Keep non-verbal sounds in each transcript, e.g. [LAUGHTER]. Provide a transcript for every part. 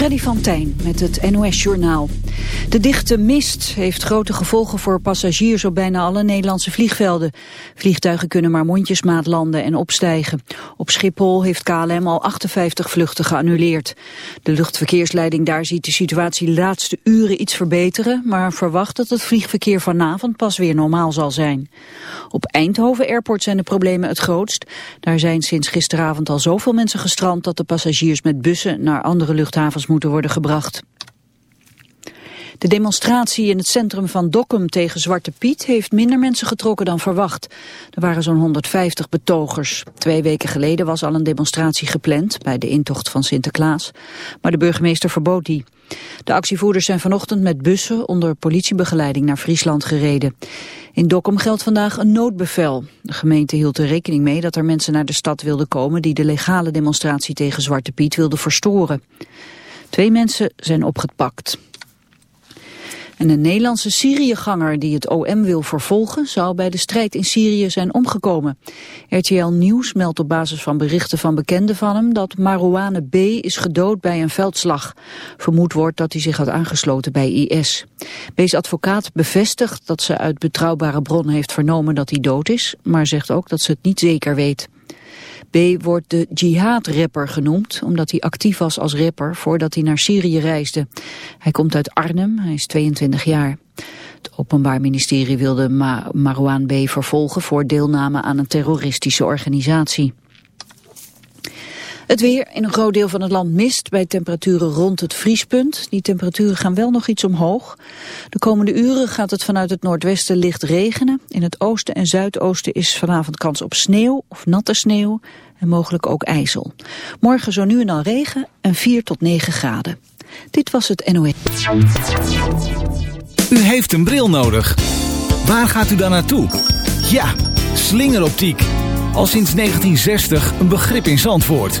Freddy van Tijn met het NOS-journaal. De dichte mist heeft grote gevolgen voor passagiers op bijna alle Nederlandse vliegvelden. Vliegtuigen kunnen maar mondjesmaat landen en opstijgen. Op Schiphol heeft KLM al 58 vluchten geannuleerd. De luchtverkeersleiding daar ziet de situatie de laatste uren iets verbeteren... maar verwacht dat het vliegverkeer vanavond pas weer normaal zal zijn. Op Eindhoven Airport zijn de problemen het grootst. Daar zijn sinds gisteravond al zoveel mensen gestrand... dat de passagiers met bussen naar andere luchthavens moeten worden gebracht. De demonstratie in het centrum van Dokkum tegen Zwarte Piet heeft minder mensen getrokken dan verwacht. Er waren zo'n 150 betogers. Twee weken geleden was al een demonstratie gepland bij de intocht van Sinterklaas. Maar de burgemeester verbood die. De actievoerders zijn vanochtend met bussen onder politiebegeleiding naar Friesland gereden. In Dokkum geldt vandaag een noodbevel. De gemeente hield er rekening mee dat er mensen naar de stad wilden komen die de legale demonstratie tegen Zwarte Piet wilden verstoren. Twee mensen zijn opgepakt. En een Nederlandse Syriëganger die het OM wil vervolgen... zou bij de strijd in Syrië zijn omgekomen. RTL Nieuws meldt op basis van berichten van bekenden van hem... dat Marouane B. is gedood bij een veldslag. Vermoed wordt dat hij zich had aangesloten bij IS. B's advocaat bevestigt dat ze uit betrouwbare bronnen heeft vernomen dat hij dood is... maar zegt ook dat ze het niet zeker weet. B wordt de jihad-rapper genoemd, omdat hij actief was als rapper voordat hij naar Syrië reisde. Hij komt uit Arnhem, hij is 22 jaar. Het Openbaar Ministerie wilde Ma Marwan B. vervolgen voor deelname aan een terroristische organisatie. Het weer in een groot deel van het land mist bij temperaturen rond het vriespunt. Die temperaturen gaan wel nog iets omhoog. De komende uren gaat het vanuit het noordwesten licht regenen. In het oosten en zuidoosten is vanavond kans op sneeuw of natte sneeuw en mogelijk ook ijzel. Morgen zo nu en dan regen en 4 tot 9 graden. Dit was het NOE. U heeft een bril nodig. Waar gaat u dan naartoe? Ja, slingeroptiek. Al sinds 1960 een begrip in Zandvoort.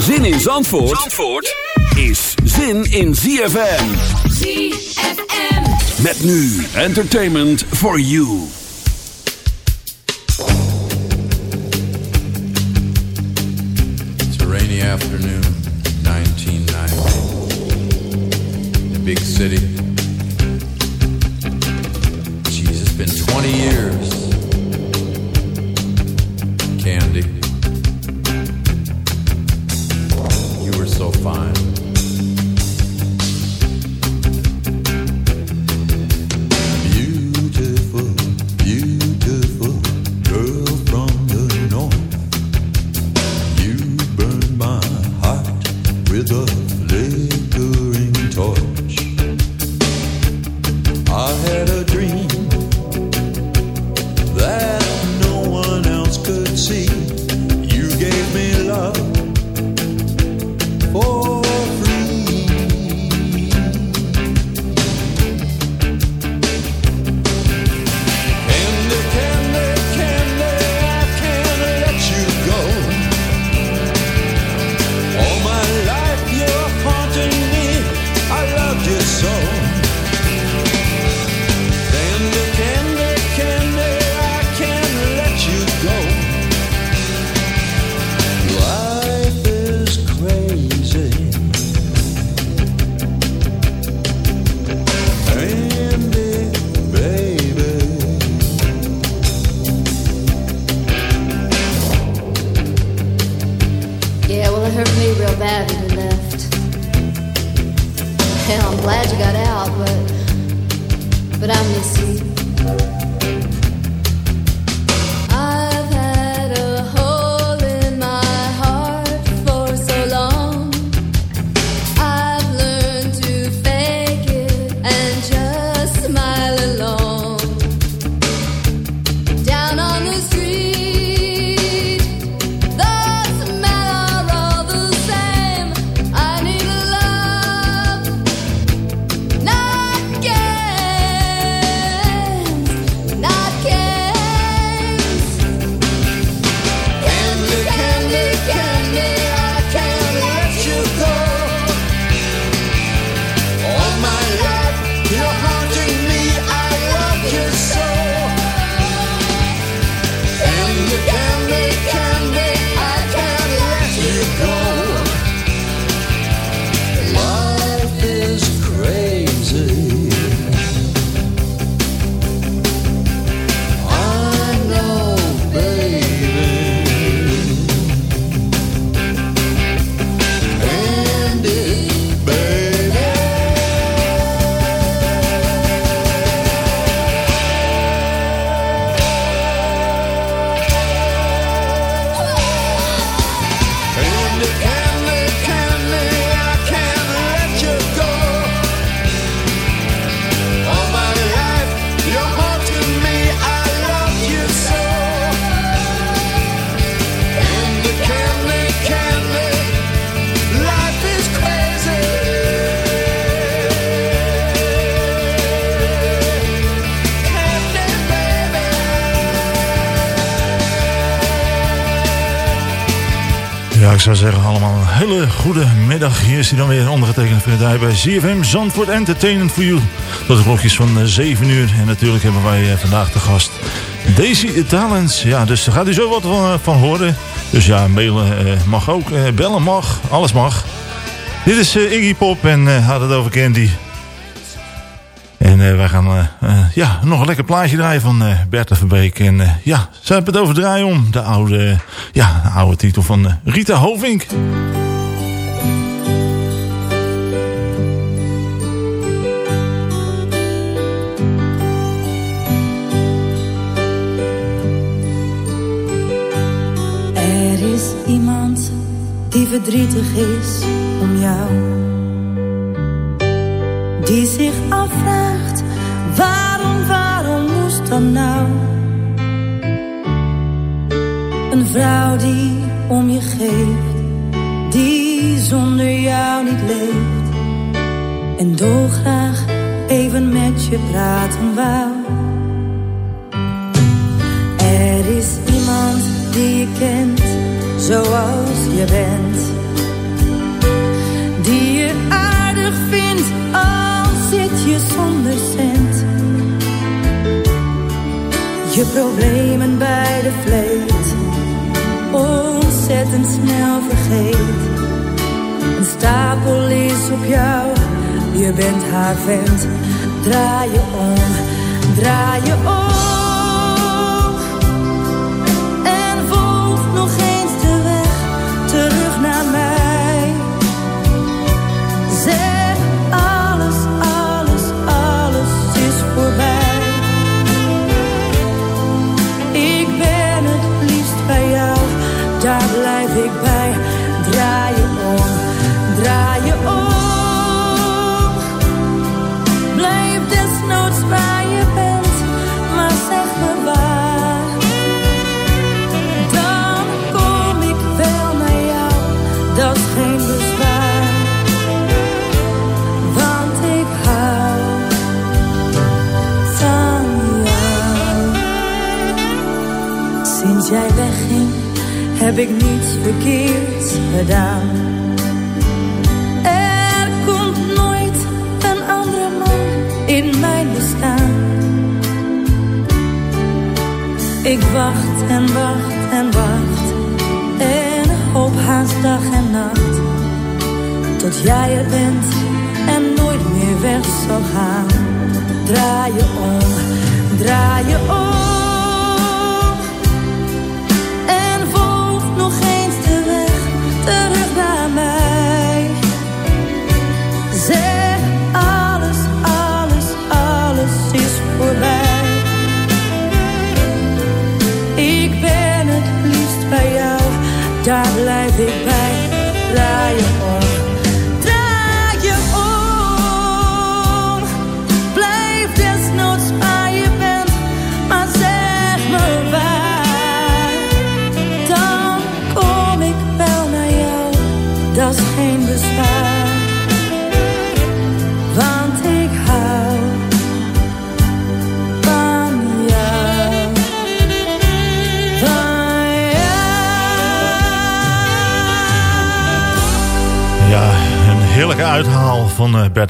Zin in Zandvoort, Zandvoort is zin in ZFM. ZFM. Met nu entertainment for you. It's a rainy afternoon, 1990. A big city. Hele goede middag. Hier is hij dan weer ondergetekend voor bij CFM Zandvoort Entertainment for You. Tot de klokjes van eh, 7 uur. En natuurlijk hebben wij eh, vandaag de gast Daisy Talents. Ja, dus daar gaat u zo wat van, eh, van horen. Dus ja, mailen eh, mag ook, eh, bellen mag, alles mag. Dit is eh, Iggy Pop en eh had het over Candy. En eh, wij gaan eh, eh, ja, nog een lekker plaatje draaien van eh Bertha Verbeek. En eh, ja, ze hebben het over draaien om. De oude, ja, de oude titel van eh, Rita Hovink. Verdrietig is om jou. Die zich afvraagt, waarom, waarom moest dan nou? Een vrouw die om je geeft, die zonder jou niet leeft. En dolgraag even met je praten wou. Er is iemand die je kent zoals je bent. Die je aardig vindt al zit je zonder cent. Je problemen bij de vleet ontzettend snel vergeet. Een stapel is op jou, je bent haar vent. Draai je om, draai je om.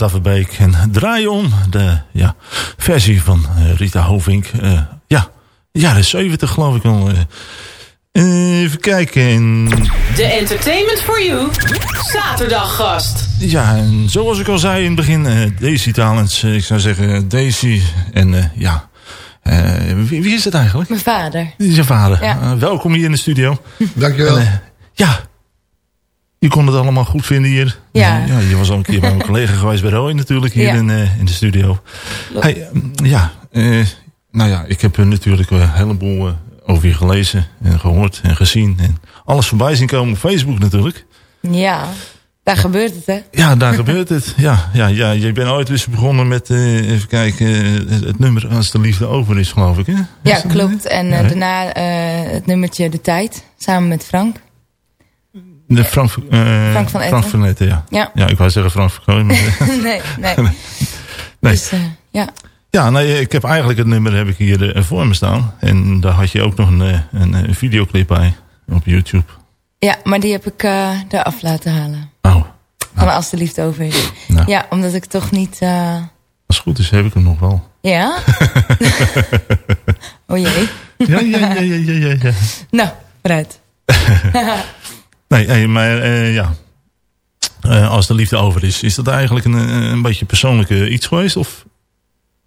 Verbeek. En draai om, de ja, versie van eh, Rita Hovink. Eh, ja, jaren 70 geloof ik al. eh. even kijken. De Entertainment for You zaterdaggast. Ja, en zoals ik al zei in het begin, eh, Daisy Talents. ik zou zeggen Daisy. En eh, ja, eh, wie, wie is het eigenlijk? Mijn vader. Je vader. Ja. Welkom hier in de studio. Dankjewel. En, ja, je kon het allemaal goed vinden hier. Ja. Eh, ja je was al een keer bij mijn collega geweest bij Roy natuurlijk hier Ja. in, eh, in de studio. Hey, mm, ja, eh, nou ja, ik heb er natuurlijk een heleboel eh, over je gelezen en gehoord en gezien. En alles voorbij zien komen op Facebook natuurlijk. Ja, daar gebeurt het, hè? Ja, daar gebeurt het. Ja, ja, ja, je bent ooit eens begonnen met, eh, even kijken, eh, het, nummer Als de Liefde Over is, geloof ik, hè? Ja, Is klopt. En eh, Ja. daarna eh, het nummertje De Tijd, samen met Frank. De Frank, eh, Frank van Etten. Frank Etten, ja. Ja. Ja, ik wou zeggen Frank van Kooij, maar... [LAUGHS] nee, [LAUGHS] nee. Nee. Dus, eh, ja. Ja, nee, ik heb eigenlijk het nummer heb ik hier eh, voor me staan. En daar had je ook nog een, een, een videoclip bij op YouTube. ja, maar die heb ik eraf laten halen. Oh, Van Als de Liefde Over is. Nou. Ja, omdat ik toch niet... als het goed is heb ik hem nog wel. Ja? [LAUGHS] oh jee. Ja, ja, ja, ja, ja, ja. ja. Nou, vooruit. Nee, maar eh, ja. Eh, als de liefde over is, is dat eigenlijk een, eh, een beetje persoonlijke iets geweest? Of?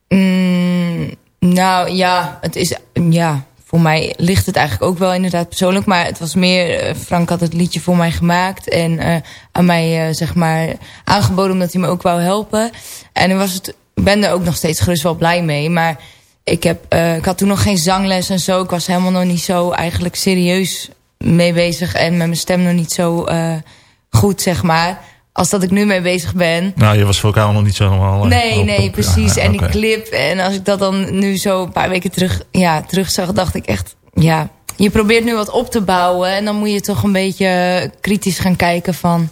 Mm, nou ja, het is... Ja, voor mij ligt het eigenlijk ook wel inderdaad persoonlijk. Maar het was meer... Frank had het liedje voor mij gemaakt. En aan mij zeg maar aangeboden omdat hij me ook wou helpen. En dan was het... Ik ben er ook nog steeds gerust wel blij mee. Maar ik, heb, ik had toen nog geen zangles en zo. Ik was helemaal nog niet zo eigenlijk serieus mee bezig. En met mijn stem nog niet zo eh, goed, zeg maar. Als dat ik nu mee bezig ben. Nou, je was vocaal nog niet zo helemaal... eh, Nee, op- nee, op- precies. ja, en die clip. En als ik dat dan nu zo een paar weken terug, ja, terug zag, dacht ik echt... Ja, je probeert nu wat op te bouwen. En dan moet je toch een beetje kritisch gaan kijken van...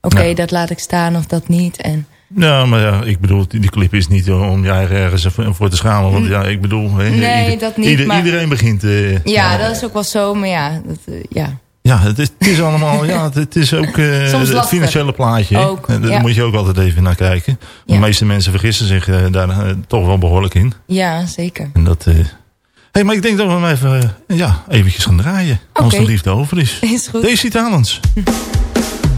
Oké, Ja. dat laat ik staan of dat niet. En Ja, maar ja, ik bedoel, die, clip is niet om je eigen ergens voor te schamen. Want ja, ik bedoel... Nee, ieder- dat niet, ieder- maar- Iedereen begint... eh, ja, dat is ook wel zo. Maar ja, dat, eh, ja. Ja, het is, het is allemaal, ja, het, is ook eh, Soms het financiële plaatje. Ook, En Daar ja. moet je ook altijd even naar kijken. De Ja. meeste mensen vergissen zich eh, daar eh, toch wel behoorlijk in. ja, zeker. En dat, eh hey, maar ik denk dat we hem even, eh, ja, eventjes gaan draaien. Als de liefde over is. Is goed. Daisy Talents. [LAUGHS]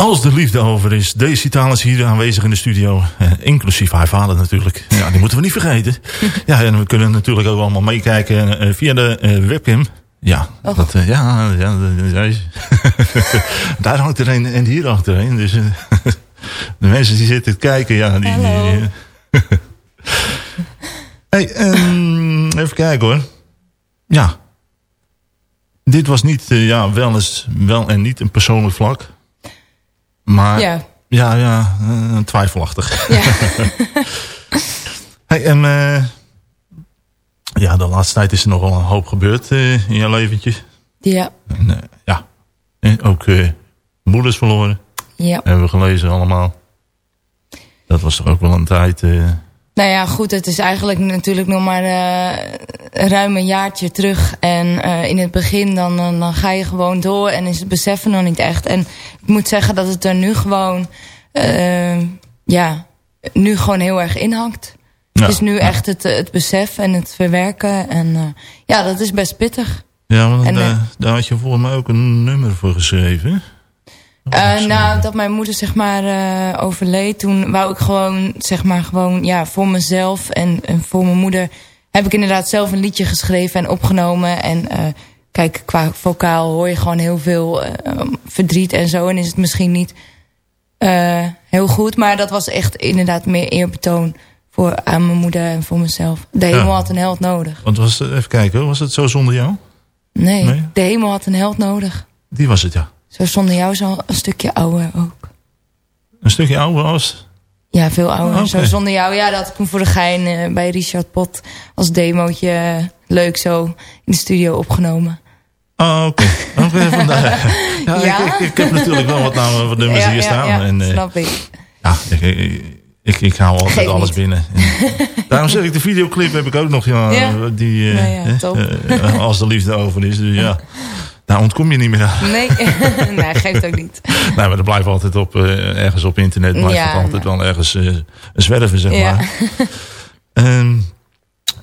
Als de liefde over is. Deze Taal is hier aanwezig in de studio. Eh, inclusief haar vader natuurlijk. Ja, die moeten we niet vergeten. [LAUGHS] Ja, en we kunnen natuurlijk ook allemaal meekijken eh, via de eh, webcam. Ja, dat, ja, ja, [LAUGHS] daar hangt er een en hier hangt er een. Dus [LAUGHS] de mensen die zitten te kijken, ja, die... Hey, ehm, even kijken hoor. Ja. Dit was niet, ja, wel eens, wel en niet een persoonlijk vlak. Maar Ja, ja, ja, eh, twijfelachtig. ja. [LAUGHS] Hey, en eh, ja, de laatste tijd is er nogal een hoop gebeurd eh, in jouw leventje. ja, En, ja, ook moeders verloren, ja. hebben we gelezen allemaal. Dat was toch ook wel een tijd... Nou ja, goed, het is eigenlijk natuurlijk nog maar eh, ruim een jaartje terug. En eh, in het begin dan, dan, ga je gewoon door en is het beseffen nog niet echt. En ik moet zeggen dat het er nu gewoon, eh, ja, nu gewoon heel erg in hangt. ja, het is nu echt het, het besef en het verwerken. En ja, dat is best pittig. Ja, want en, daar, daar had je volgens mij ook een nummer voor geschreven. Eh, nou, dat mijn moeder zeg maar eh, overleed, toen wou ik gewoon zeg maar gewoon ja voor mezelf en, en voor mijn moeder heb ik inderdaad zelf een liedje geschreven en opgenomen en eh, kijk qua vocaal hoor je gewoon heel veel eh, verdriet en zo en is het misschien niet heel goed, maar dat was echt inderdaad meer eerbetoon voor aan mijn moeder en voor mezelf. De hemel Ja. had een held nodig. Want was, even kijken, was het zo zonder jou? Nee, Nee? de hemel had een held nodig. Die was het, ja. Zo zonder jou is al een stukje ouder ook. Een stukje ouder was. Ja, veel ouder. Oké. Zo zonder jou. Ja, dat ik toen voor de gein eh, bij Richard Pot als demootje eh, leuk zo in de studio opgenomen. Oh, oké. [LAUGHS] Oké, vandaar. Ja, Ja? Ik, ik, ik heb natuurlijk wel wat, namen, wat nummers ja, hier ja, staan. en, eh, snap ik. Ja, ik, ik, ik, hou altijd alles niet. binnen. En [LAUGHS] daarom zeg ik, de videoclip heb ik ook nog. Ja. Die, Nou als de liefde over is. Dus ja, [LAUGHS] daar ontkom je niet meer aan. Nee, [LAUGHS] nee, geeft ook niet. [LAUGHS] Nee, maar dat blijft altijd op, eh, ergens op internet. Blijft Ja, het altijd nou. wel ergens eh, zwerven, zeg Ja. maar. [LAUGHS] Ehm,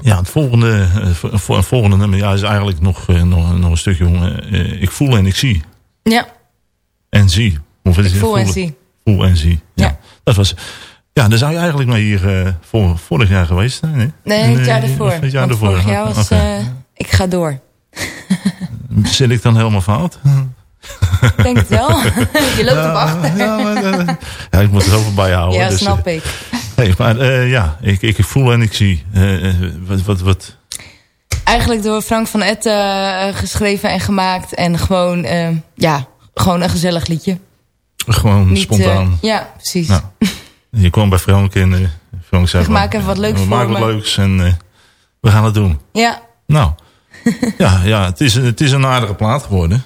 ja, het volgende, eh, vo- vo- volgende nummer ja, is eigenlijk nog, eh, nog, nog een stukje. jongen. Eh, ik voel en ik zie. Ja, En zie. Of is ik het voel en zie. Voel en zie. Ja. Ja. Dat was, ja, daar zou je eigenlijk mee hier eh, voor, vorig jaar geweest zijn. Hè? Nee, het jaar eh, ervoor. Het jaar ervoor. vorig jaar was Oké. eh, ik ga door. Zit ik dan helemaal fout? Ik denk het wel. [LAUGHS] Je loopt op achter. Ja, maar, eh, ja, ik moet er over bij houden. Ja, dus, snap eh, ik. nee, maar eh, ja, ik, ik voel en ik zie. Wat, wat, wat, Eigenlijk door Frank van Etten geschreven en gemaakt. En gewoon, ja, gewoon een gezellig liedje. gewoon Niet, spontaan. ja, precies. Nou, je kwam bij Frank en Frank zei... Ik maak even wat leuks We maken wat leuks en we gaan het doen. Ja, Nou, [LAUGHS] ja, ja het, is, het is een aardige plaat geworden.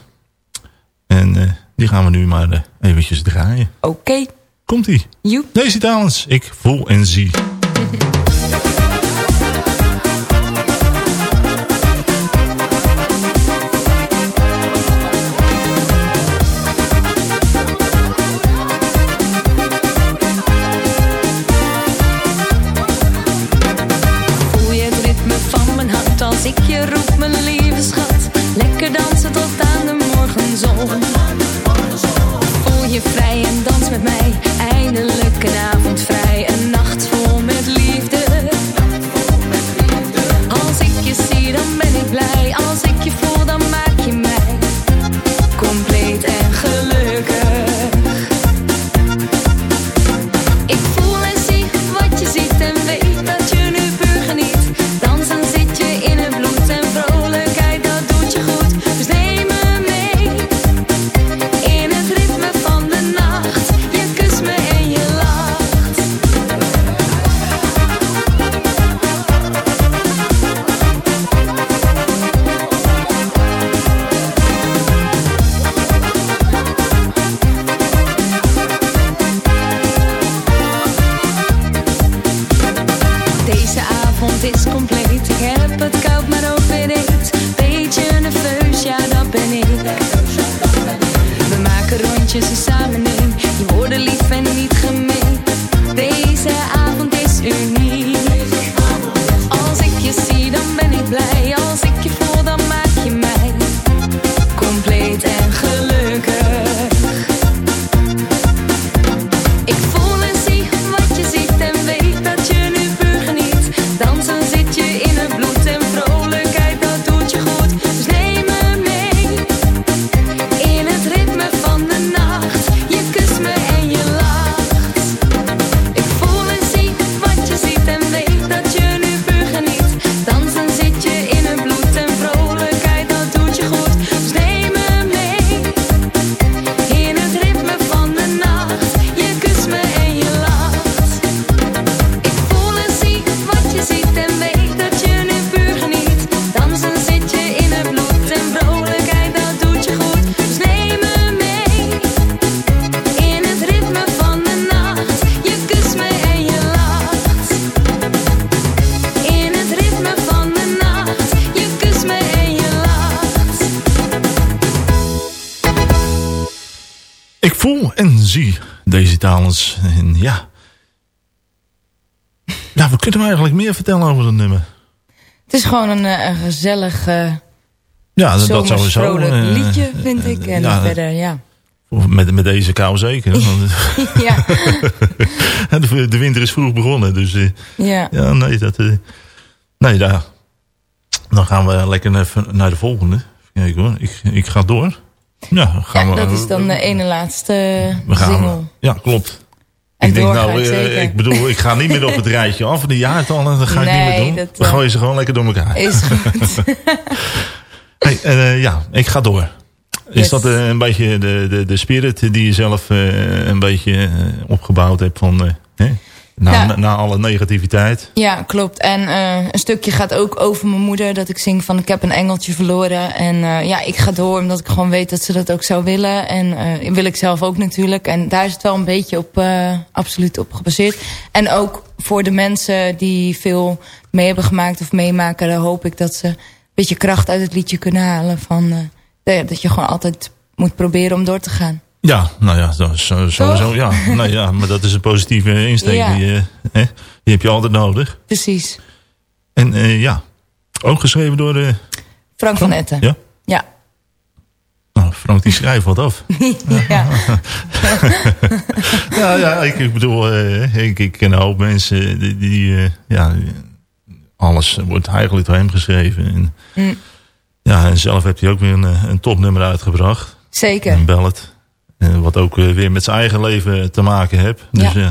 En eh, die gaan we nu maar eh, eventjes draaien. oké. Komt-ie. Joep. Deze talents. Ik voel en zie. [LAUGHS] zie deze talens. En ja. Ja, we kunnen eigenlijk meer vertellen over het nummer. Het is gewoon een, eh, een gezellig, eh Ja, dat, dat zomers sowieso. vrolijk eh, liedje, vind ik. En ja, verder, ja. Met, met deze kou zeker. [LAUGHS] ja. [LAUGHS] de, winter is vroeg begonnen. Dus Ja. ja, nee, dat... nee, daar. Dan gaan we lekker even naar de volgende. Kijken hoor. Ik, ik ga door. Ja, gaan Ja, we, dat is dan de ene laatste we gaan, single. Ja, klopt. En ik denk nou, ik eh, zeker. ik bedoel, ik ga niet meer op het [LAUGHS] rijtje af. De jaartallen, dat ga ik Nee, niet meer doen. dat, we eh, gooien ze gewoon lekker door elkaar. Is goed. [LAUGHS] Hey, eh, ja, ik ga door. Is Yes. dat een beetje de, de, de spirit die je zelf een beetje opgebouwd hebt van... hè? Na, Ja. na, na alle negativiteit. Ja, klopt. En eh, een stukje gaat ook over mijn moeder. Dat ik zing van ik heb een engeltje verloren. En eh, ja, ik ga door omdat ik gewoon weet dat ze dat ook zou willen. En eh, wil ik zelf ook natuurlijk. En daar is het wel een beetje op, absoluut op gebaseerd. En ook voor de mensen die veel mee hebben gemaakt of meemaken... dan hoop ik dat ze een beetje kracht uit het liedje kunnen halen. Van, dat je gewoon altijd moet proberen om door te gaan. Ja, nou ja, zo, zo, sowieso. Ja. Nou ja, maar dat is een positieve insteek. Ja. Die, eh, hè, die heb je altijd nodig. Precies. En eh, ja, ook geschreven door... eh, Frank van Etten. Ja? Ja. Nou, Frank die schrijft wat af. [LAUGHS] ja. [LAUGHS] ja, ja ik, ik bedoel, ik, ik ken een hoop mensen die, die ja, alles wordt eigenlijk door hem geschreven. En, Mm. Ja, en zelf heeft hij ook weer een, een topnummer uitgebracht. Zeker. Een ballad. Eh, wat ook eh, weer met zijn eigen leven te maken heeft. Dus Ja. eh,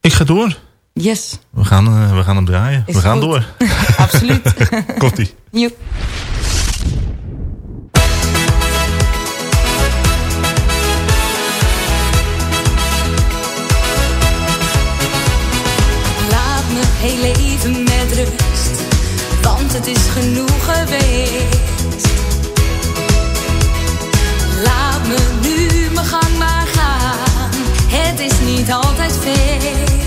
ik ga door. Yes. We gaan, we gaan hem draaien. Is we gaan goed. door. [LAUGHS] Absoluut. [LAUGHS] Komt-ie. Joep. Heel even met rust, want het is genoeg geweest. Laat me nu mijn gang maar gaan, het is niet altijd feest.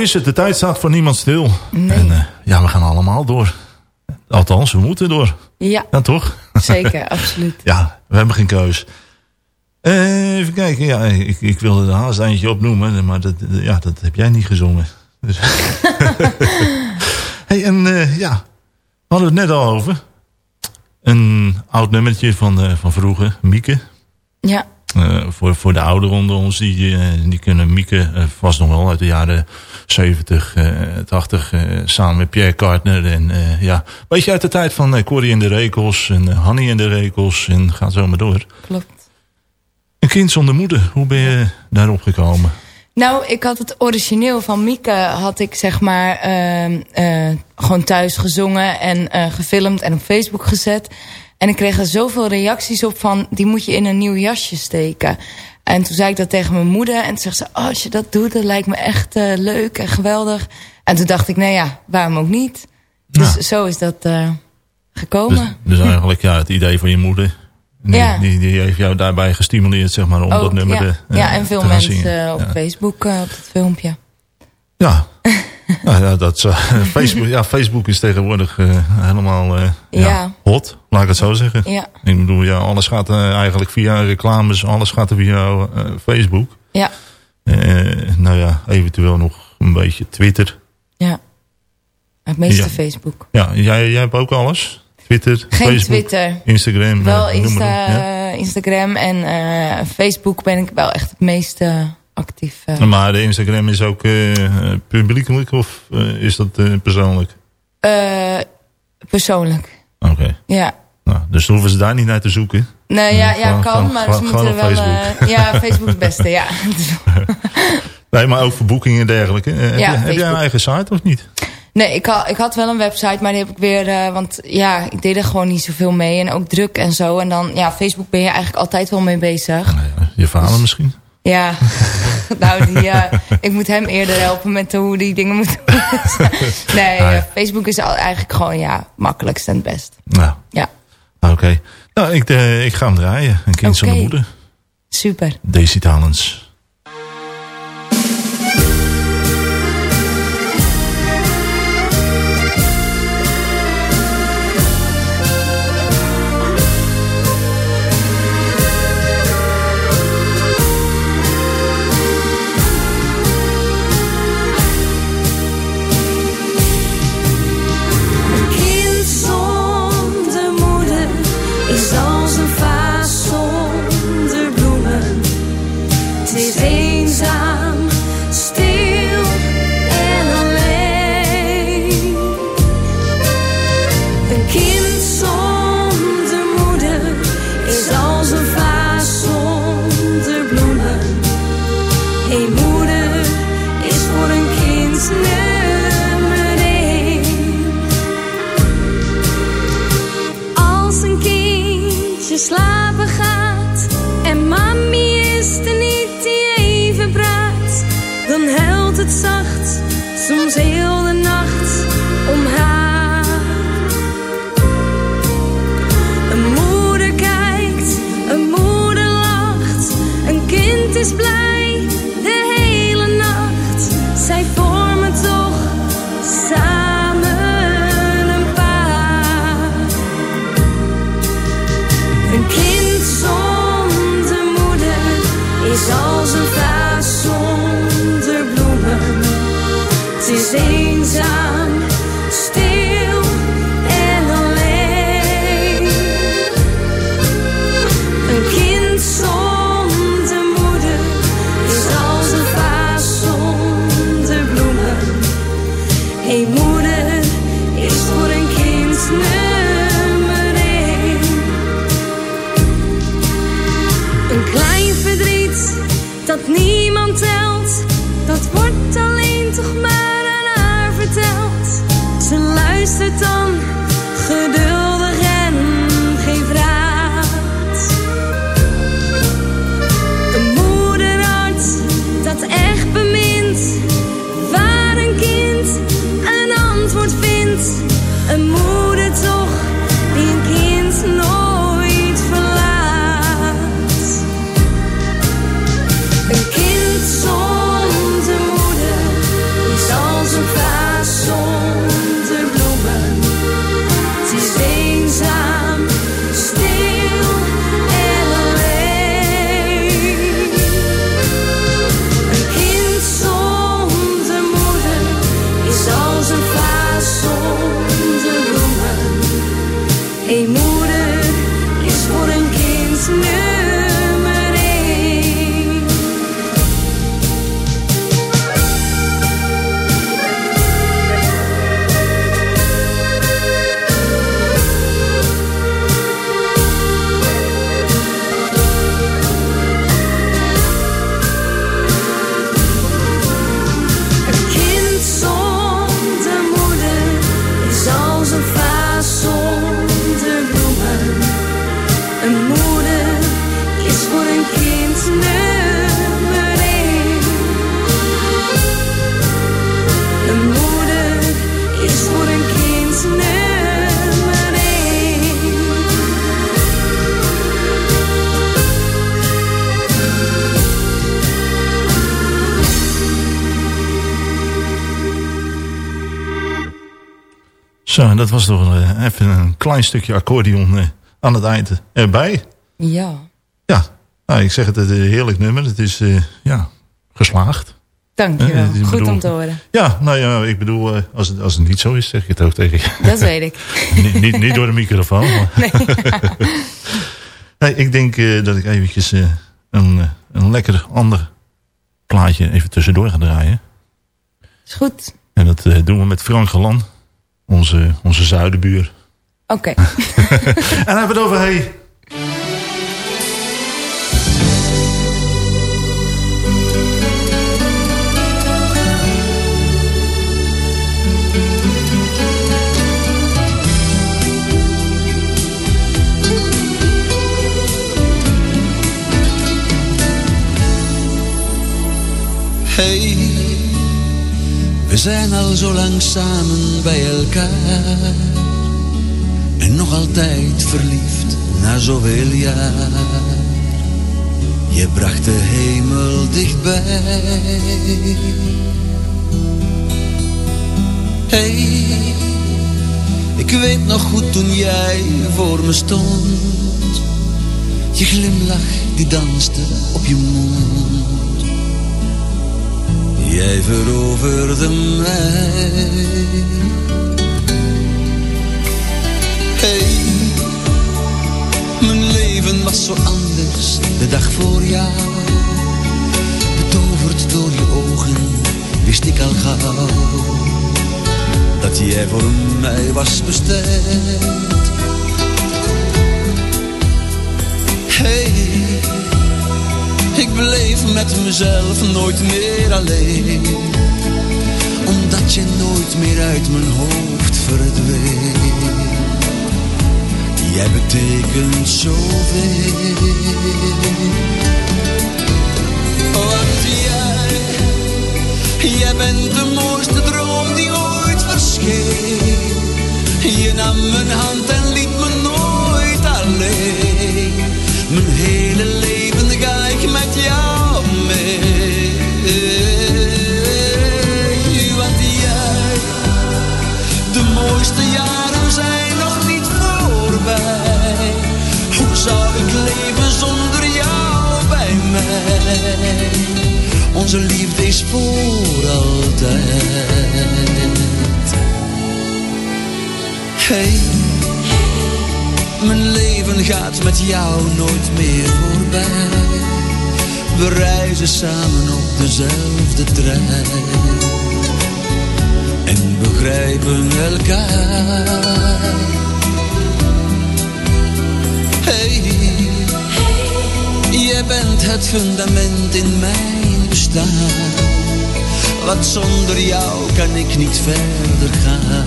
Is het. De tijd staat voor niemand stil. Nee. En eh, ja, we gaan allemaal door. Althans, we moeten door. Ja, Ja, toch? zeker, [LAUGHS] absoluut. Ja, we hebben geen keus. Eh, even kijken. Ja, ik, ik wilde de haast eindje opnoemen. Maar dat, ja, dat heb jij niet gezongen. Dus. [LAUGHS] hey, en eh, ja, we hadden het net al over. Een oud nummertje van, van vroeger, Mieke. Ja, Eh, voor, voor de ouderen onder ons, die, eh, die kunnen Mieke eh, vast nog wel uit de jaren 70, eh 80, eh, samen met Pierre Cartner. En ja, weet je uit de tijd van Corrie en de Rekels en uh, Hanny en de Rekels en gaat zo maar door. klopt. Een kind zonder moeder, hoe ben je daarop gekomen? Nou, ik had het origineel van Mieke, had ik zeg maar ehm, eh, gewoon thuis gezongen en gefilmd en op Facebook gezet. En ik kreeg er zoveel reacties op van, die moet je in een nieuw jasje steken. En toen zei ik dat tegen mijn moeder en toen zegt ze, oh, als je dat doet, dat lijkt me echt eh, leuk en geweldig. En toen dacht ik, nou ja, waarom ook niet? Dus zo is dat eh, Dus, gekomen. dus eigenlijk ja, het idee van je moeder. Die, Ja. die, die heeft jou daarbij gestimuleerd zeg maar, om dat nummer ja. te, eh, ja, en veel te mensen eh, op. Facebook eh, op dat filmpje. Ja. [LAUGHS] nou, ja, dat, eh, [LAUGHS] Facebook, ja, Facebook is tegenwoordig eh, helemaal eh, ja. Ja. hot, laat ik het zo zeggen. Ja, Ik bedoel, ja, alles gaat eigenlijk via reclames, alles gaat via Facebook. ja, nou ja, eventueel nog een beetje Twitter. ja. Het meeste Ja. Facebook. Ja, jij, jij hebt ook alles? Twitter, Geen Facebook, Twitter. Instagram. Wel Insta, Instagram en Facebook ben ik wel echt het meest eh, actief. eh. Maar de Instagram is ook eh, publiekelijk of eh, is dat eh, persoonlijk? Eh, persoonlijk, Oké. ja. Nou, dus hoeven ze daar niet naar te zoeken. Nee, ja, ja Gewoon- kan, gewoon- maar ze moeten wel... Facebook. eh, ja, Facebook is het beste, ja. [LAUGHS] Nee, maar ook voor boekingen en dergelijke. Eh, heb, je, heb jij een eigen site of niet? Nee, ik had, ik had wel een website, maar die heb ik weer... eh, want ja, ik deed er gewoon niet zoveel mee. En ook druk en zo. En dan, ja, Facebook ben je eigenlijk altijd wel mee bezig. Eh, je vader Dus- misschien? Ja, [LAUGHS] [LAUGHS] nou, die, eh, ik moet hem eerder helpen met hoe die dingen moeten [LAUGHS] doen. nee, Ah, ja. eh, Facebook is al eigenlijk gewoon, ja, makkelijkst en het best. Nou, Ja, oké. Nou, ik, eh, ik ga hem draaien. Een kind zonder Oké. moeder. super. Daisy Talents. Zo, dat was toch eh, even een klein stukje accordeon eh, aan het eind erbij. Ja, Ja, nou, ik zeg het, het is een heerlijk nummer. Het is, eh, ja, geslaagd. dankjewel. Goed bedoel- om te horen. Ja, nou ja, ik bedoel, als het, als het niet zo is, zeg ik het ook tegen je. Dat weet ik. [LAUGHS] niet, niet, niet door de microfoon. [LAUGHS] Nee. [LAUGHS] Nee, ik denk dat ik eventjes een, een lekker ander plaatje even tussendoor ga draaien. Is goed. En dat doen we met Frank Galan, onze, onze zuidenbuur. Oké. [LAUGHS] En hij heeft het over, hey, Hey, we zijn al zo lang samen bij elkaar. En nog altijd verliefd na zoveel jaar. Je bracht de hemel dichtbij. Hey, ik weet nog goed toen jij voor me stond. Je glimlach die danste op je mond. Jij veroverde mij. Hey, mijn leven was zo anders de dag voor jou. Betoverd door je ogen wist ik al gauw dat jij voor mij was bestemd. Hey, ik bleef met mezelf nooit meer alleen. Omdat je nooit meer uit mijn hoofd verdween. Jij betekent zoveel. Want jij, jij bent de mooiste droom die ooit verscheen. Je nam mijn hand en liet me nooit alleen. Mijn hele leven mooiste jaren zijn nog niet voorbij. Hoe zou ik leven zonder jou bij mij? Onze liefde is voor altijd. Hey, mijn leven gaat met jou nooit meer voorbij. We reizen samen op dezelfde trein. En begrijpen elkaar. Hey, jij bent het fundament in mijn bestaan. Want zonder jou kan ik niet verder gaan.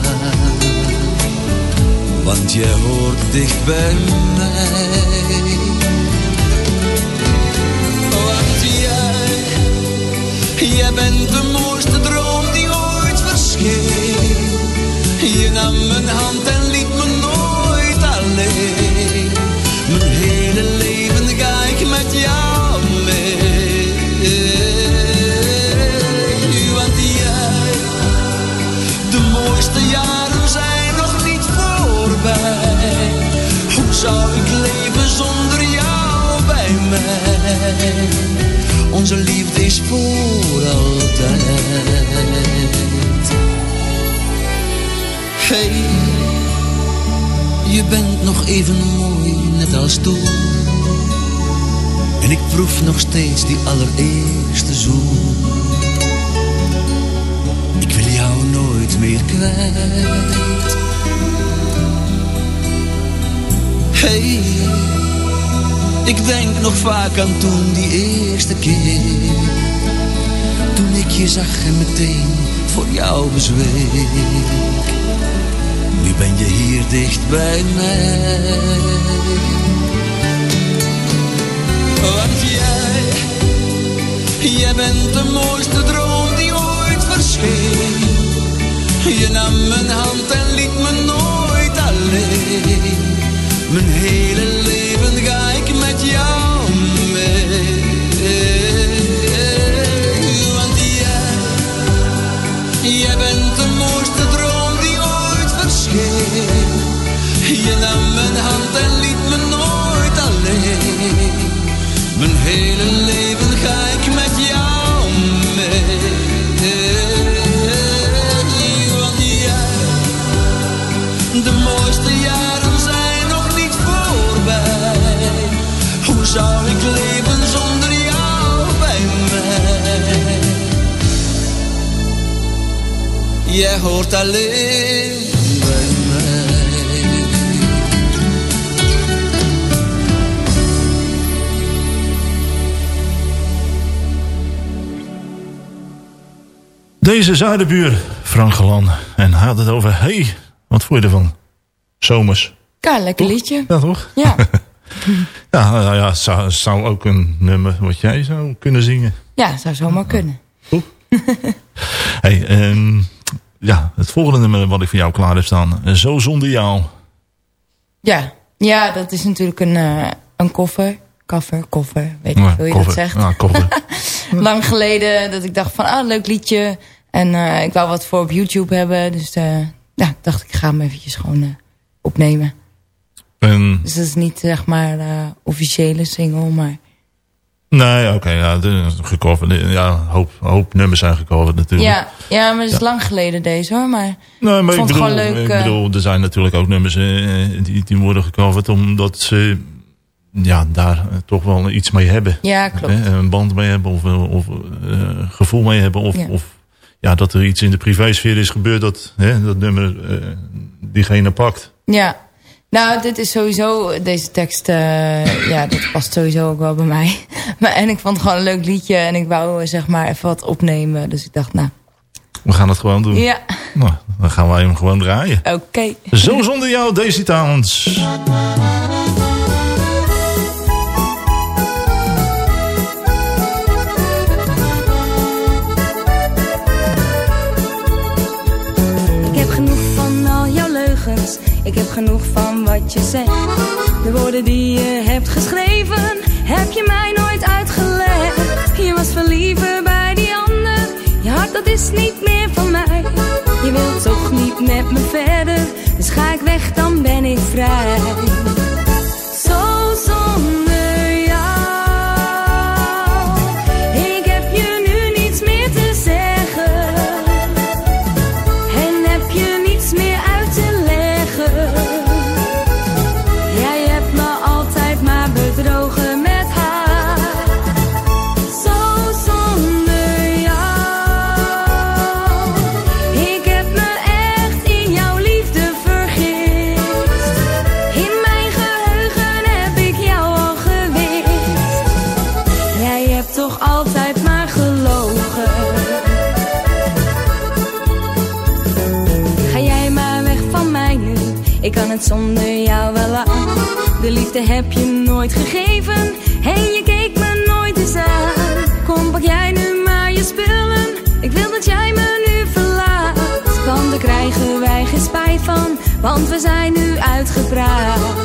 Want jij hoort dicht bij mij. Want jij, jij bent de mooiste droom die ooit verscheen. Je nam mijn hand en liet me nooit alleen. Mijn hele leven ga ik met jou mee. Want jij, de mooiste jaren zijn nog niet voorbij. Hoe zou ik leven zonder jou bij mij? Onze liefde is voor altijd. Hey, je bent nog even mooi, net als toen. En ik proef nog steeds die allereerste zoen. Ik wil jou nooit meer kwijt. Hey, ik denk nog vaak aan toen die eerste keer. Toen ik je zag en meteen voor jou bezweek. Ben je hier dicht bij mij. Want jij, jij bent de mooiste droom die ooit verscheen. Je nam mijn hand en liet me nooit alleen. Mijn hele leven ga ik met jou mee. Want jij, jij bent de mooiste Je nam mijn hand en liet me nooit alleen. Mijn hele leven ga ik met jou mee. Want jij, de mooiste jaren zijn nog niet voorbij. Hoe zou ik leven zonder jou bij mij? Jij hoort alleen Deze zuidenbuur, Frank. En hij had het over, hey, wat vond je ervan? Zomers. Ja, lekker liedje. Ja, toch? Ja. [LAUGHS] Ja, nou ja, het zou, zou ook een nummer wat jij zou kunnen zingen. Ja, zou zomaar kunnen. [LAUGHS] Hey, ehm, ja, het volgende nummer wat ik voor jou klaar heb staan. Zo zonder jou. Ja, ja dat is natuurlijk een, eh, een koffer. Koffer, koffer, weet ik Ja, hoe je koffer. dat zegt. Ja, koffer. [LAUGHS] Lang geleden dat ik dacht van, ah, leuk liedje. En eh, ik wou wat voor op YouTube hebben. Dus eh, ja, dacht ik, ga hem eventjes gewoon eh, opnemen. En, Dus dat is niet, zeg maar, eh officiële single, maar... nee, oké, ja, de, gecoverd. Ja, een hoop, hoop nummers zijn gecoverd natuurlijk. Ja, ja, maar het is lang geleden deze hoor. Maar Nee, maar ik vond ik het bedoel, gewoon leuk. ik bedoel, er zijn natuurlijk ook nummers die, die worden gecoverd omdat ze ja, daar toch wel iets mee hebben. Ja, klopt. Een band mee hebben of, of gevoel mee hebben. Of, Ja. of ja, dat er iets in de privésfeer is gebeurd dat hè, dat nummer eh, diegene pakt. Ja, nou, dit is sowieso, deze tekst, eh, ja, dat past sowieso ook wel bij mij. [LAUGHS] Maar, en ik vond het gewoon een leuk liedje en ik wou eh, zeg maar even wat opnemen. Dus ik dacht, nou, We gaan het gewoon doen. ja, Nou, dan gaan wij hem gewoon draaien. oké. Zo zonder jou, Daisy Towns. Genoeg van wat je zegt. De woorden die je hebt geschreven, heb je mij nooit uitgelegd. Je was verlieven bij die ander. Je hart dat is niet meer van mij. Je wilt toch niet met me verder. Dus ga ik weg, dan ben ik vrij. Liefde heb je nooit gegeven en je keek me nooit eens aan. Kom, pak jij nu maar je spullen, ik wil dat jij me nu verlaat. Want daar krijgen wij geen spijt van, want we zijn nu uitgepraat.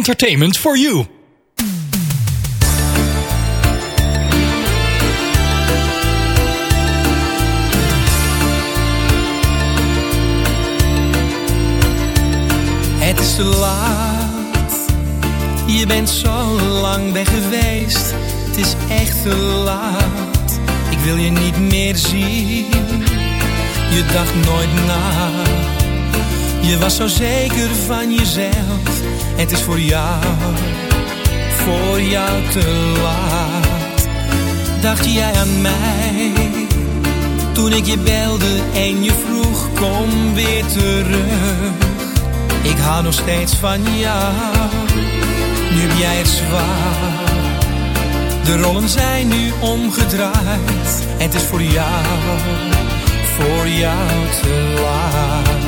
Entertainment for You. Het is te laat. Je bent zo lang weg geweest. Het is echt te laat. Ik wil je niet meer zien. Je dacht nooit na. Je was zo zeker van jezelf. Het is voor jou, voor jou te laat. Dacht jij aan mij? Toen ik je belde en je vroeg, kom weer terug. Ik hou nog steeds van jou. Nu heb jij het zwaar. De rollen zijn nu omgedraaid. Het is voor jou, voor jou te. Laat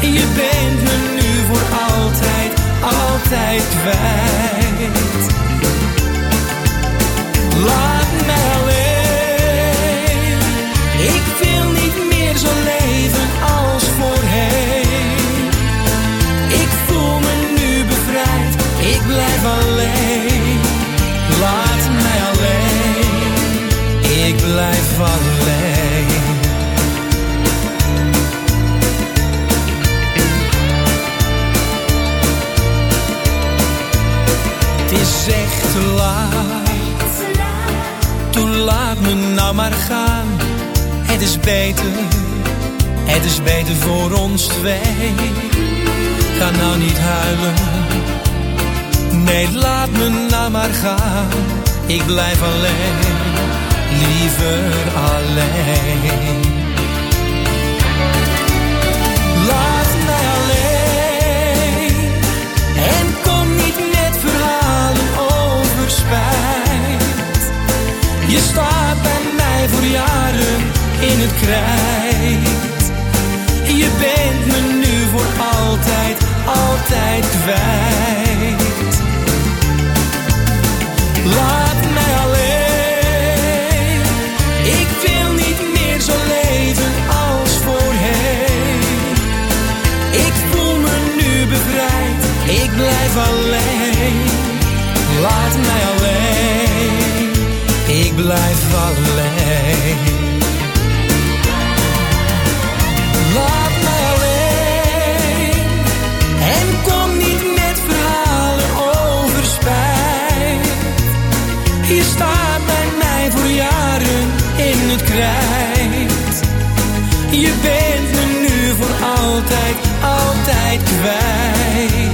Je bent me nu voor altijd, altijd kwijt. Laat mij alleen. Ik wil niet meer zo leven als voorheen. Ik voel me nu bevrijd, ik blijf alleen. Laat mij alleen, ik blijf alleen. Echt te laat. Toen laat me nou maar gaan. Het is beter, het is beter voor ons twee. Ga nou niet huilen. Nee, laat me nou maar gaan. Ik blijf alleen, liever alleen. In altijd, altijd kwijt.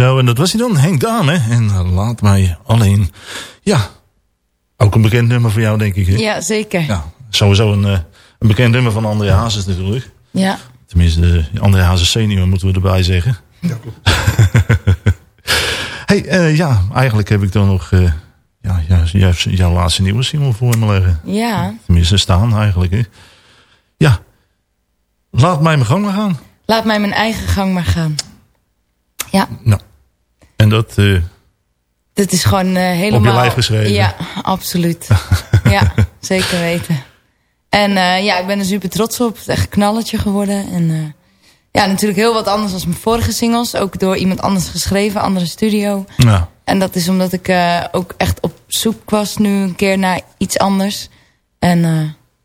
Zo, en dat was hij dan, Henk Daan, hè? En eh, laat mij alleen. Ja, ook een bekend nummer voor jou, denk ik. Hè? Ja, zeker. Ja, sowieso een, eh, een bekend nummer van André Hazes natuurlijk. Ja. Tenminste, uh, André Hazes senior moeten we erbij zeggen. Ja, klopt. [LAUGHS] hey, eh, ja, eigenlijk heb ik dan nog... eh, ja, hebt jouw laatste nieuwe single voor me liggen. Ja. Tenminste, staan eigenlijk. Hè? Ja, laat mij mijn gang maar gaan. Laat mij mijn eigen gang maar gaan. Ja. Nou, en dat... eh, Dit is gewoon eh, helemaal... Op je lijf geschreven. Ja, absoluut. [LAUGHS] ja, zeker weten. En eh, ja, ik ben er super trots op. Het is echt een knalletje geworden. En ja, natuurlijk heel wat anders dan mijn vorige singles. Ook door iemand anders geschreven, andere studio. Ja. En dat is omdat ik ook echt op zoek was nu een keer naar iets anders. En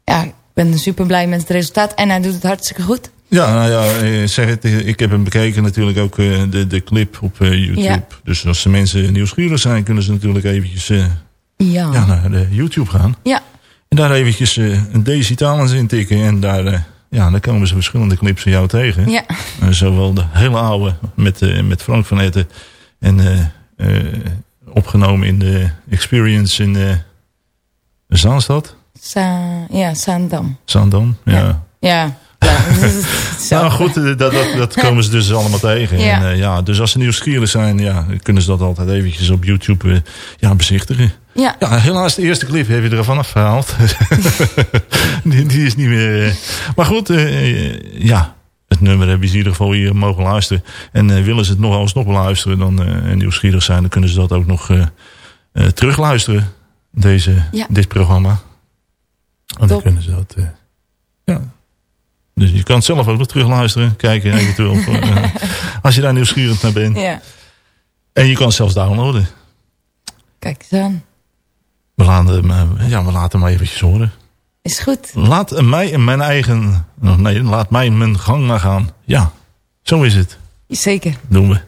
ja, ik ben super blij met het resultaat. En hij doet het hartstikke goed. Ja, nou ja, eh, zeg het, eh, ik heb hem bekeken natuurlijk ook eh, de, de clip op YouTube. Ja. Dus als de mensen nieuwsgierig zijn, kunnen ze natuurlijk eventjes Ja. ja, naar de YouTube gaan. Ja. En daar eventjes een Daisy Talens intikken en daar ja, dan komen ze verschillende clips van jou tegen. Ja. Zowel de hele oude met, met Frank van Etten. En opgenomen in de Experience in eh Zaanstad. Sa ja, Zaandam. Zaandam, ja. Ja. Nou [LAUGHS] goed, eh, dat, dat, dat komen ze dus allemaal tegen. Ja. En, eh, ja, dus als ze nieuwsgierig zijn, ja, kunnen ze dat altijd eventjes op YouTube eh, ja, bezichtigen. Ja. ja, helaas de eerste clip heb je er vanaf gehaald. [LAUGHS] die, die is niet meer... maar goed, ja, het nummer hebben ze in ieder geval hier mogen luisteren. En willen ze het nog alsnog beluisteren dan, en nieuwsgierig zijn... dan kunnen ze dat ook nog terugluisteren, deze, Ja. dit programma. En dan kunnen ze dat... ja. Dus je kan het zelf ook nog terugluisteren, kijken eventueel. eh, [LAUGHS] als je daar nieuwsgierig naar bent. Ja. En je kan het zelfs downloaden. Kijk eens aan. We laten hem, eh, ja, we laten hem eventjes horen. Is goed. Laat mij mijn eigen... Nee, laat mij mijn gang maar gaan. Ja, zo is het. Zeker. Doen we.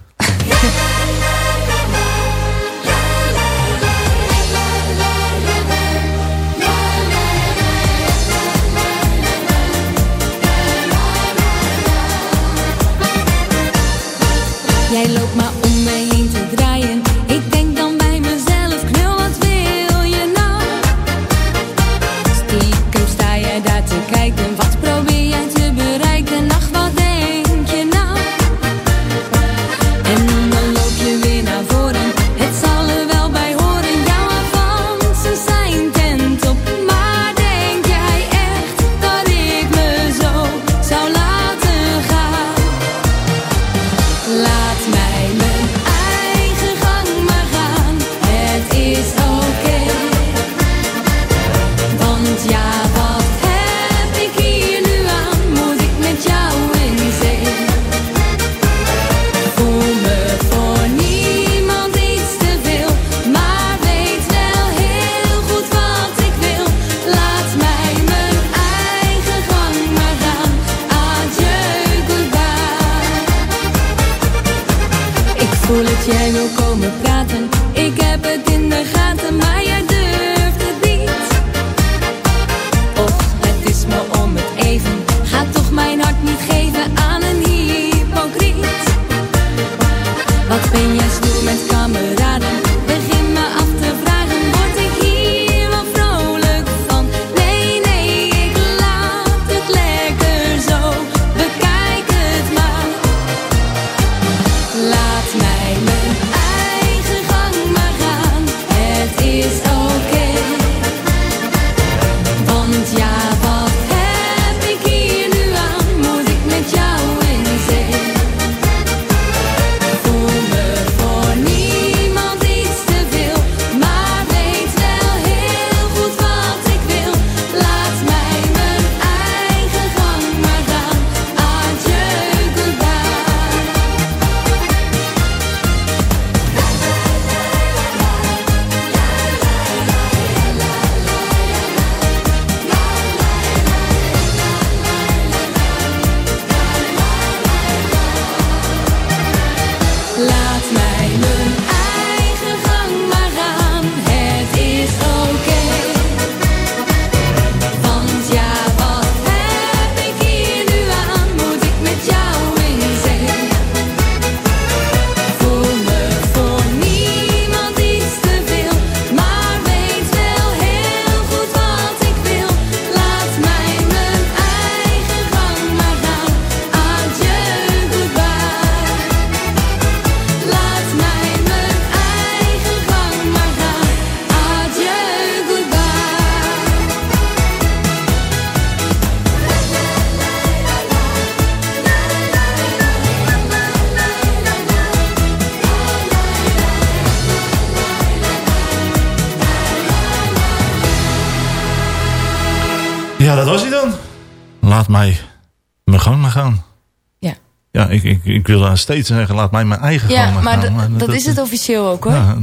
Ik, wil daar steeds zeggen, laat mij mijn eigen Ja, gang maar, maar gaan. d- dat is het officieel ook hoor. Ja,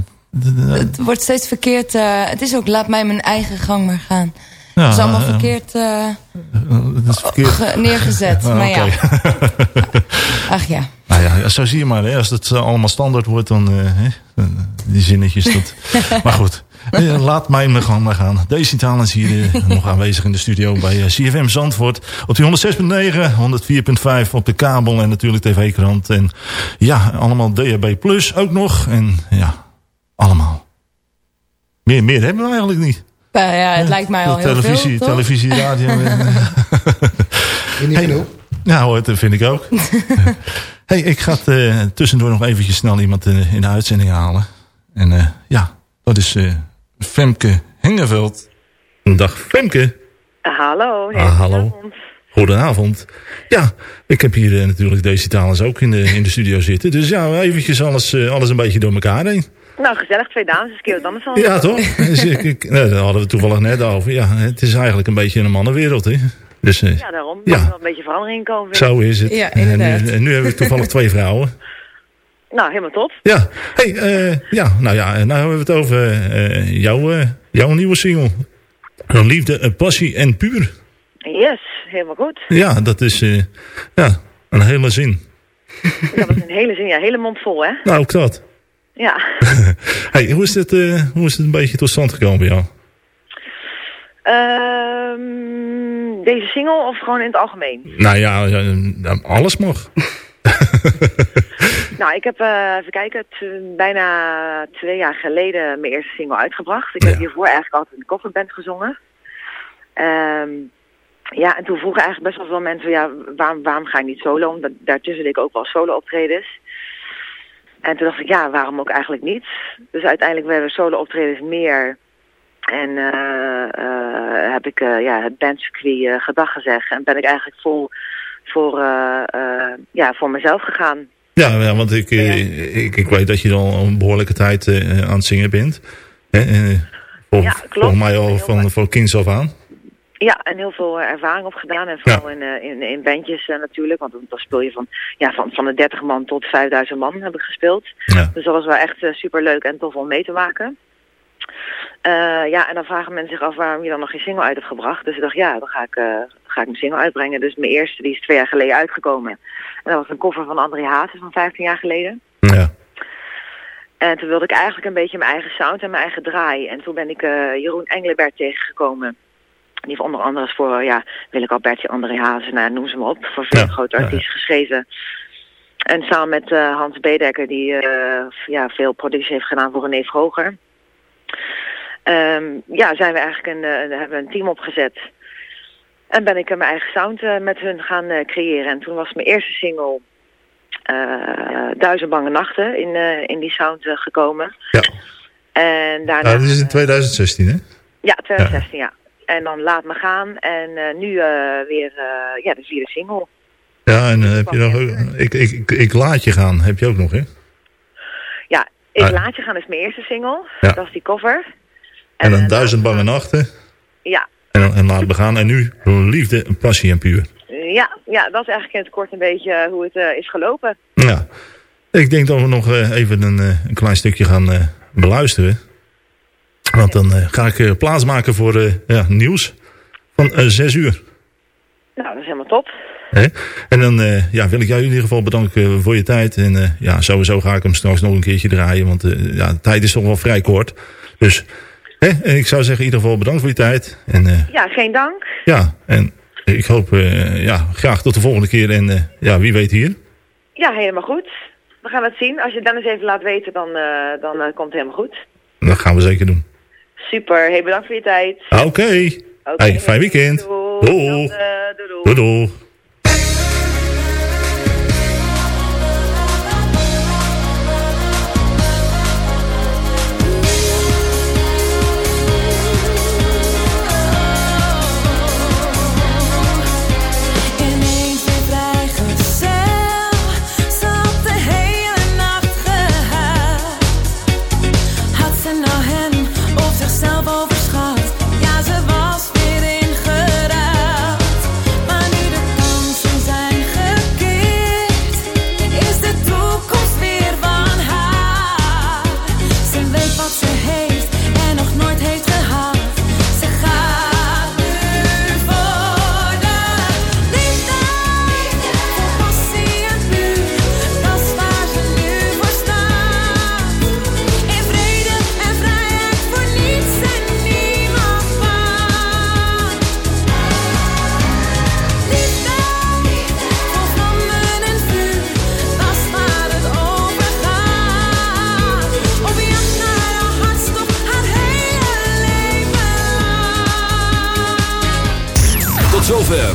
Het wordt steeds verkeerd. eh, het is ook laat mij mijn eigen gang maar gaan. Ja, is allemaal verkeerd, eh, dat is verkeerd. ge- neergezet. Maar ja. [LAUGHS] Ach ja. Nou ja, zo zie je maar. Hè. Als het eh, allemaal standaard wordt, dan, die zinnetjes. Dat... [LAUGHS] maar goed. Eh, laat mij me gewoon maar gaan. Deze taal is hier eh, [LAUGHS] nog aanwezig in de studio bij eh, CFM Zandvoort. Op die 106.9, 104.5 op de kabel en natuurlijk tv-krant. En ja, allemaal DHB Plus ook nog. En ja, allemaal. Meer, meer hebben we eigenlijk niet. Nou ja, het lijkt mij al heel televisie, veel, toch? televisie, radio. niet genoeg? Nou, dat vind ik ook. [LAUGHS] hey, ik ga eh, tussendoor nog eventjes snel iemand in de uitzending halen. En eh, ja, dat is eh, Femke Hengeveld. Dag Femke. Hallo. Ah, hallo. Goedenavond. Ja, ik heb hier eh, natuurlijk deze talens ook in de, in de studio zitten. Dus ja, eventjes alles, eh, alles een beetje door elkaar heen. Nou, gezellig. Twee dames. Is keer wat anders dan. Ja, toch? Dus ik, ik, nou, daar hadden we toevallig net over. Ja, het is eigenlijk een beetje een mannenwereld, hè? Dus, eh, Ja, daarom. Ja. Er moet wel een beetje verandering komen. zo is het. Ja, en, nu, en nu hebben we toevallig twee vrouwen. Nou, helemaal top. Ja, hey, eh, ja, nou ja, nou hebben we het over eh, jouw, eh, jouw nieuwe single. Liefde, passie en puur. Yes, helemaal goed. Ja, dat is ja, een hele zin. [LAUGHS] Dat was een hele zin, ja, hele mond vol, hè? Nou, ook dat. Ja. [LAUGHS] Hey, hoe, is het, hoe is het een beetje tot stand gekomen bij jou? Ehm, deze single of gewoon in het algemeen? Nou ja, alles mag. [LAUGHS] Nou, ik heb, eh, even kijken, bijna twee jaar geleden mijn eerste single uitgebracht. Ik heb hiervoor eigenlijk altijd in de kofferband gezongen. Ehm, ja, en toen vroegen eigenlijk best wel veel mensen, ja, waarom, waarom ga je niet solo? Omdat daartussen deed ik ook wel solo optredens. En toen dacht ik, ja, waarom ook eigenlijk niet? Dus uiteindelijk werden solo optredens meer. En eh, eh, heb ik eh, ja, het bandcircuit gedag gezegd. En ben ik eigenlijk vol voor, ja, voor mezelf gegaan. Ja, ja want ik, eh, ik, ik weet dat je al een behoorlijke tijd eh, aan het zingen bent. Hè? eh, vol- Ja, klopt. Volgens mij al van, van kinds af aan. Ja, en heel veel ervaring opgedaan. En vooral in, in, in bandjes natuurlijk. Want dan, dan speel je van, ja, van, van de 30 man tot 5000 man heb ik gespeeld. Dus dat was wel echt super leuk en tof om mee te maken. Eh, ja, en dan vragen mensen zich af waarom je dan nog geen single uit hebt gebracht. Dus ik dacht, ja, dan ga ik, eh, ga ik mijn single uitbrengen. Dus mijn eerste, die is twee jaar geleden uitgekomen. En dat was een cover van André Hazes van 15 jaar geleden. Ja. En toen wilde ik eigenlijk een beetje mijn eigen sound en mijn eigen draai. En toen ben ik eh, Jeroen Engelbert tegengekomen. Die heeft onder andere voor, ja, Willeke Albertje, André Hazes, nou, noem ze maar op. Voor veel grote artiesten geschreven. En samen met Hans Bedekker, die ja, veel productie heeft gedaan voor René Vroger. Ehm, ja, zijn we eigenlijk een, eh, hebben we een team opgezet. En ben ik mijn eigen sound eh, met hun gaan eh, creëren. En toen was mijn eerste single Duizend Bange Nachten in, in die sound gekomen. Ja. En daarna... Ja, dit is in 2016, hè? Ja, 2016, ja. En dan Laat Me Gaan. En nu weer ja, de vierde single. Ja, en heb je nog, ik, ik, ik, ik laat je gaan, heb je ook nog, hè? Ja, Ik Ah. Laat Je Gaan is mijn eerste single. Ja. Dat is die cover. En dan duizend bange nachten. Ja, En, en laat begaan. En nu liefde, passie en puur. ja, ja, dat is eigenlijk in het kort een beetje eh, hoe het eh, is gelopen. Ja. Ik denk dat we nog eh, even een, eh, een klein stukje gaan eh, beluisteren. Want dan eh, ga ik eh, plaatsmaken voor eh, ja, nieuws van eh, zes uur. Nou, dat is helemaal top. Hè? En dan eh, ja, wil ik jou in ieder geval bedanken voor je tijd. En eh, ja, sowieso ga ik hem straks nog een keertje draaien. Want eh, ja, de tijd is toch wel vrij kort. Dus hè? En ik zou zeggen in ieder geval bedankt voor je tijd. En eh, Ja, geen dank. ja, en ik hoop eh, ja, graag tot de volgende keer. En eh, ja, wie weet hier. Ja, helemaal goed. We gaan het zien. Als je Dennis even laat weten, dan, dan komt het helemaal goed. Dat gaan we zeker doen. Super. Hey, bedankt voor je tijd. Oké. Hey, fijn weekend. Doei. Doei. Doei.